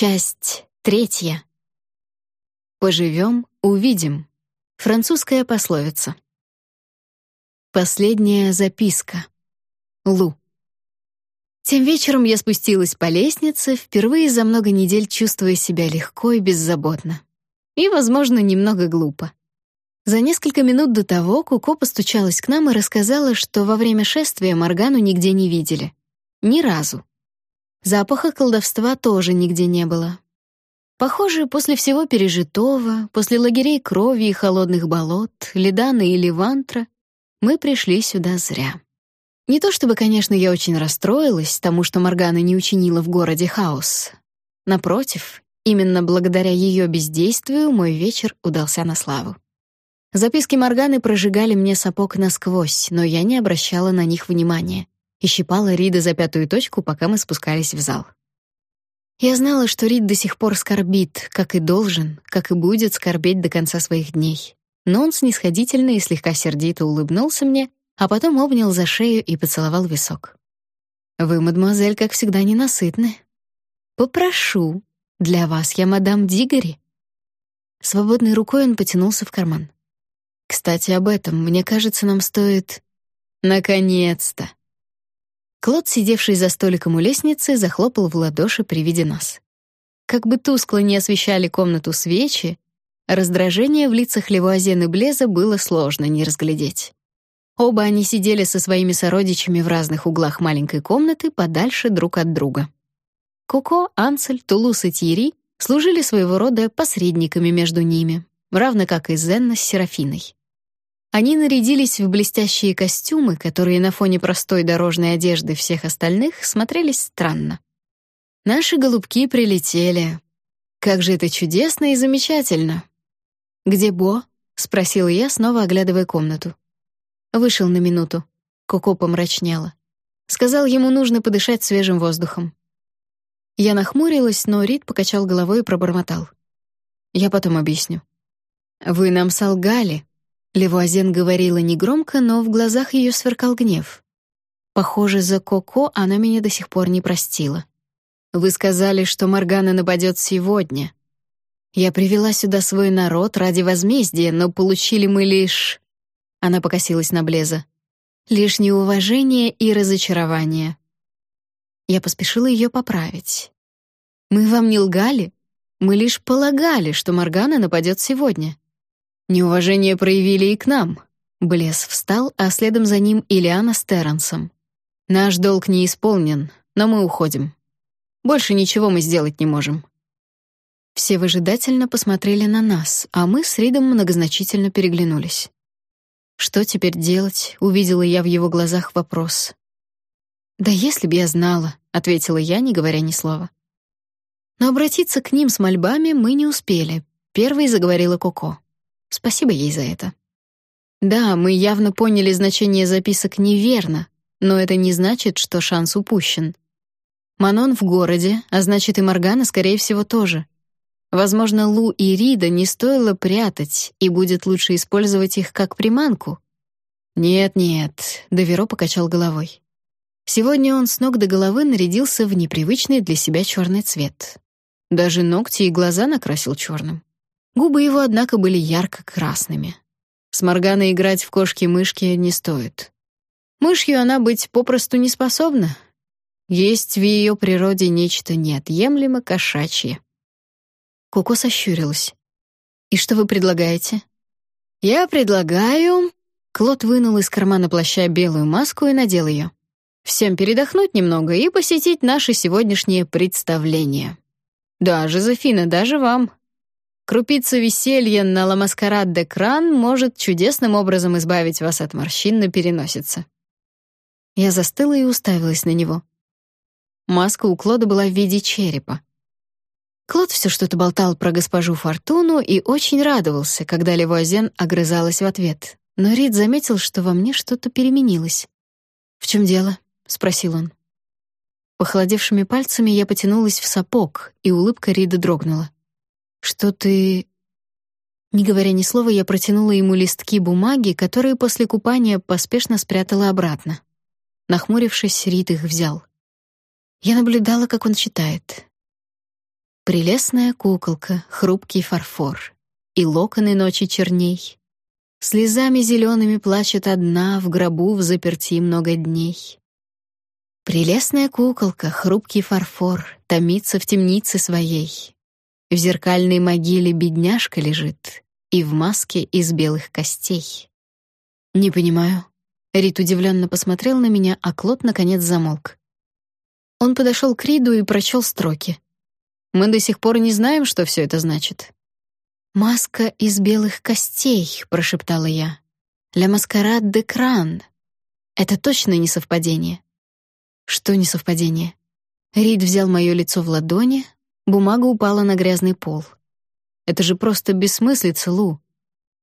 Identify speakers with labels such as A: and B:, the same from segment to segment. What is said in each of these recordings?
A: Часть третья. Поживем, увидим. Французская пословица. Последняя записка. Лу. Тем вечером я спустилась по лестнице, впервые за много недель чувствуя себя легко и беззаботно. И, возможно, немного глупо. За несколько минут до того Куко постучалась к нам и рассказала, что во время шествия Моргану нигде не видели. Ни разу. Запаха колдовства тоже нигде не было. Похоже, после всего пережитого, после лагерей крови и холодных болот, Ледана и Левантра, мы пришли сюда зря. Не то чтобы, конечно, я очень расстроилась тому, что Моргана не учинила в городе хаос. Напротив, именно благодаря ее бездействию мой вечер удался на славу. Записки Морганы прожигали мне сапог насквозь, но я не обращала на них внимания и щипала Рида за пятую точку, пока мы спускались в зал. Я знала, что Рид до сих пор скорбит, как и должен, как и будет скорбеть до конца своих дней. Но он снисходительно и слегка сердито улыбнулся мне, а потом обнял за шею и поцеловал висок. «Вы, мадемуазель, как всегда, ненасытны. Попрошу. Для вас я мадам Дигори». Свободной рукой он потянулся в карман. «Кстати, об этом, мне кажется, нам стоит...» «Наконец-то!» Клод, сидевший за столиком у лестницы, захлопал в ладоши при виде нас. Как бы тускло не освещали комнату свечи, раздражение в лицах Левуазен и Блеза было сложно не разглядеть. Оба они сидели со своими сородичами в разных углах маленькой комнаты, подальше друг от друга. Коко, Ансель, Тулус и Тьерри служили своего рода посредниками между ними, равно как и Зенна с Серафиной. Они нарядились в блестящие костюмы, которые на фоне простой дорожной одежды всех остальных смотрелись странно. Наши голубки прилетели. Как же это чудесно и замечательно. Где Бо? спросила я, снова оглядывая комнату. Вышел на минуту. Коко помрачнела. Сказал, ему нужно подышать свежим воздухом. Я нахмурилась, но Рид покачал головой и пробормотал: "Я потом объясню". Вы нам солгали, Левуазен говорила негромко, но в глазах ее сверкал гнев. Похоже, за Коко она меня до сих пор не простила. Вы сказали, что Моргана нападет сегодня. Я привела сюда свой народ ради возмездия, но получили мы лишь Она покосилась на Блеза. Лишь неуважение и разочарование. Я поспешила ее поправить. Мы вам не лгали, мы лишь полагали, что Моргана нападет сегодня. Неуважение проявили и к нам. Блес встал, а следом за ним Ильяна с Терренсом. Наш долг не исполнен, но мы уходим. Больше ничего мы сделать не можем. Все выжидательно посмотрели на нас, а мы с Ридом многозначительно переглянулись. Что теперь делать? увидела я в его глазах вопрос. Да если б я знала, ответила я, не говоря ни слова. Но обратиться к ним с мольбами мы не успели. Первой заговорила Коко. Спасибо ей за это. Да, мы явно поняли значение записок неверно, но это не значит, что шанс упущен. Манон в городе, а значит и Моргана, скорее всего, тоже. Возможно, Лу и Рида не стоило прятать, и будет лучше использовать их как приманку. Нет-нет, Доверо покачал головой. Сегодня он с ног до головы нарядился в непривычный для себя черный цвет. Даже ногти и глаза накрасил черным. Губы его, однако, были ярко-красными. С Морганой играть в кошки-мышки не стоит. Мышью она быть попросту не способна. Есть в ее природе нечто неотъемлемо кошачье. Коко сощурилась. «И что вы предлагаете?» «Я предлагаю...» Клод вынул из кармана плаща белую маску и надел ее. «Всем передохнуть немного и посетить наше сегодняшнее представление. Да, Жозефина, даже вам. Крупица веселья на ламаскарад де кран может чудесным образом избавить вас от морщин на переносице. Я застыла и уставилась на него. Маска у Клода была в виде черепа. Клод все что-то болтал про госпожу Фортуну и очень радовался, когда Левуазен огрызалась в ответ. Но Рид заметил, что во мне что-то переменилось. «В чем дело?» — спросил он. Похолодевшими пальцами я потянулась в сапог, и улыбка Рида дрогнула. Что ты Не говоря ни слова, я протянула ему листки бумаги, которые после купания поспешно спрятала обратно. Нахмурившись, Рид их взял. Я наблюдала, как он читает. Прелестная куколка, хрупкий фарфор, И локоны ночи черней. Слезами зелеными плачет одна В гробу в заперти много дней. Прелестная куколка, хрупкий фарфор, Томится в темнице своей. В зеркальной могиле бедняжка лежит И в маске из белых костей. «Не понимаю». Рит удивленно посмотрел на меня, а Клод наконец замолк. Он подошел к Риду и прочел строки. Мы до сих пор не знаем, что все это значит. Маска из белых костей, прошептала я. Ля маскарад де кран. Это точно не совпадение. Что не совпадение? Рид взял мое лицо в ладони, бумага упала на грязный пол. Это же просто бессмыслица, Лу.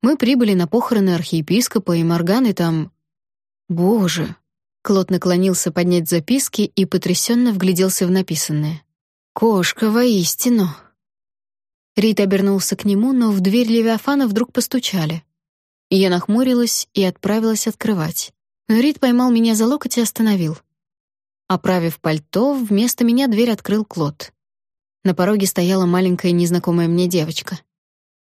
A: Мы прибыли на похороны архиепископа, и Морганы там... Боже! Клод наклонился поднять записки и потрясенно вгляделся в написанное. Кошка воистину. Рит обернулся к нему, но в дверь Левиафана вдруг постучали. Я нахмурилась и отправилась открывать. Но Рит поймал меня за локоть и остановил. Оправив пальто, вместо меня дверь открыл Клод. На пороге стояла маленькая незнакомая мне девочка.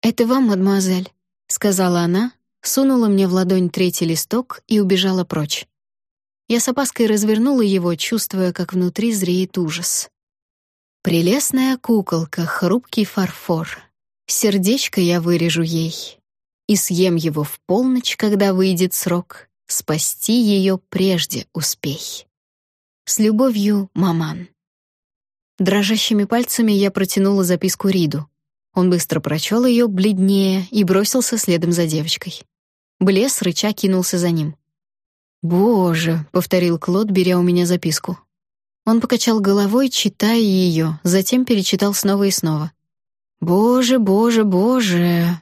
A: «Это вам, мадемуазель», — сказала она, сунула мне в ладонь третий листок и убежала прочь. Я с опаской развернула его, чувствуя, как внутри зреет ужас. Прелестная куколка, хрупкий фарфор. Сердечко я вырежу ей. И съем его в полночь, когда выйдет срок. Спасти ее прежде успей. С любовью, маман. Дрожащими пальцами я протянула записку Риду. Он быстро прочел ее, бледнее, и бросился следом за девочкой. Блес рыча кинулся за ним. «Боже», — повторил Клод, беря у меня записку. Он покачал головой, читая ее, затем перечитал снова и снова. «Боже, боже, боже!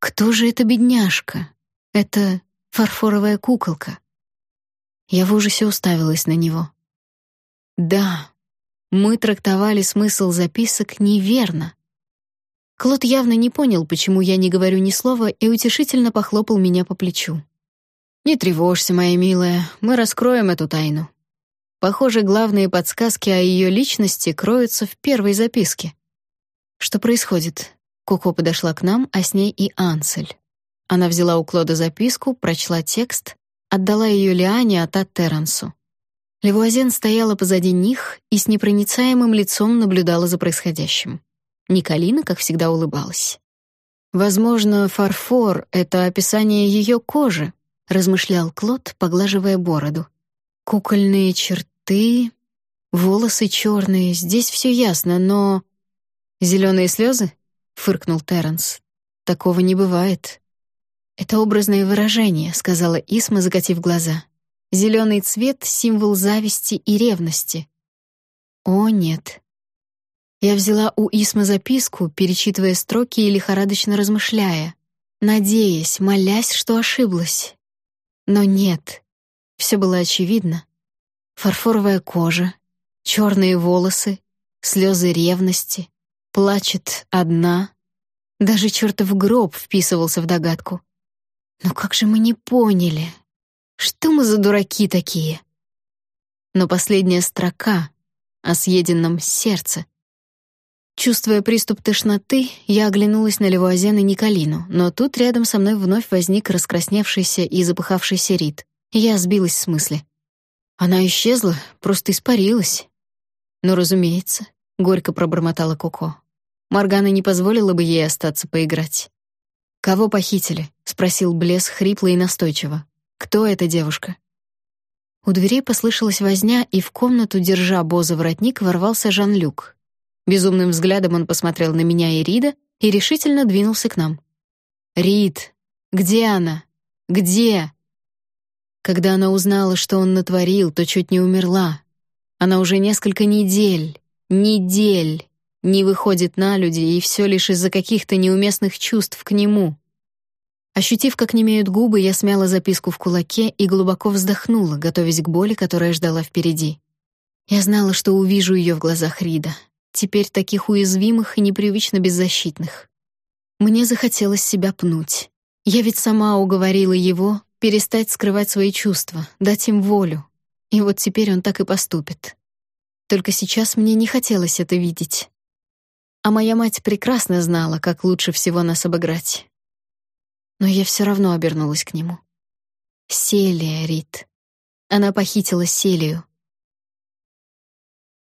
A: Кто же эта бедняжка? Это фарфоровая куколка». Я в ужасе уставилась на него. Да, мы трактовали смысл записок неверно. Клод явно не понял, почему я не говорю ни слова, и утешительно похлопал меня по плечу. «Не тревожься, моя милая, мы раскроем эту тайну. Похоже, главные подсказки о ее личности кроются в первой записке. Что происходит? Коко подошла к нам, а с ней и Ансель. Она взяла у Клода записку, прочла текст, отдала ее Лиане, а та Терренсу. Левуазен стояла позади них и с непроницаемым лицом наблюдала за происходящим. Николина, как всегда, улыбалась. «Возможно, фарфор — это описание ее кожи», — размышлял Клод, поглаживая бороду. «Кукольные черты ты... Волосы черные, здесь все ясно, но... Зеленые слезы? фыркнул Терренс. Такого не бывает. Это образное выражение, сказала Исма, закатив глаза. Зеленый цвет — символ зависти и ревности. О, нет. Я взяла у Исмы записку, перечитывая строки и лихорадочно размышляя, надеясь, молясь, что ошиблась. Но нет, все было очевидно. Фарфоровая кожа, черные волосы, слезы ревности, плачет одна. Даже чертов гроб вписывался в догадку. Но как же мы не поняли? Что мы за дураки такие? Но последняя строка о съеденном сердце. Чувствуя приступ тошноты, я оглянулась на Левуазен и Николину, но тут рядом со мной вновь возник раскрасневшийся и запыхавшийся Рид. Я сбилась с мысли. Она исчезла, просто испарилась. Ну, разумеется, горько пробормотала Коко. Маргана не позволила бы ей остаться поиграть. Кого похитили? спросил Блес хрипло и настойчиво. Кто эта девушка? У дверей послышалась возня, и в комнату, держа Боза воротник, ворвался Жан-Люк. Безумным взглядом он посмотрел на меня и Рида и решительно двинулся к нам. «Рид, где она? Где?» Когда она узнала, что он натворил, то чуть не умерла. Она уже несколько недель, недель не выходит на люди, и все лишь из-за каких-то неуместных чувств к нему. Ощутив, как немеют губы, я смяла записку в кулаке и глубоко вздохнула, готовясь к боли, которая ждала впереди. Я знала, что увижу ее в глазах Рида, теперь таких уязвимых и непривычно беззащитных. Мне захотелось себя пнуть. Я ведь сама уговорила его, перестать скрывать свои чувства, дать им волю. И вот теперь он так и поступит. Только сейчас мне не хотелось это видеть. А моя мать прекрасно знала, как лучше всего нас обыграть. Но я все равно обернулась к нему. Селия, Рит. Она похитила Селию.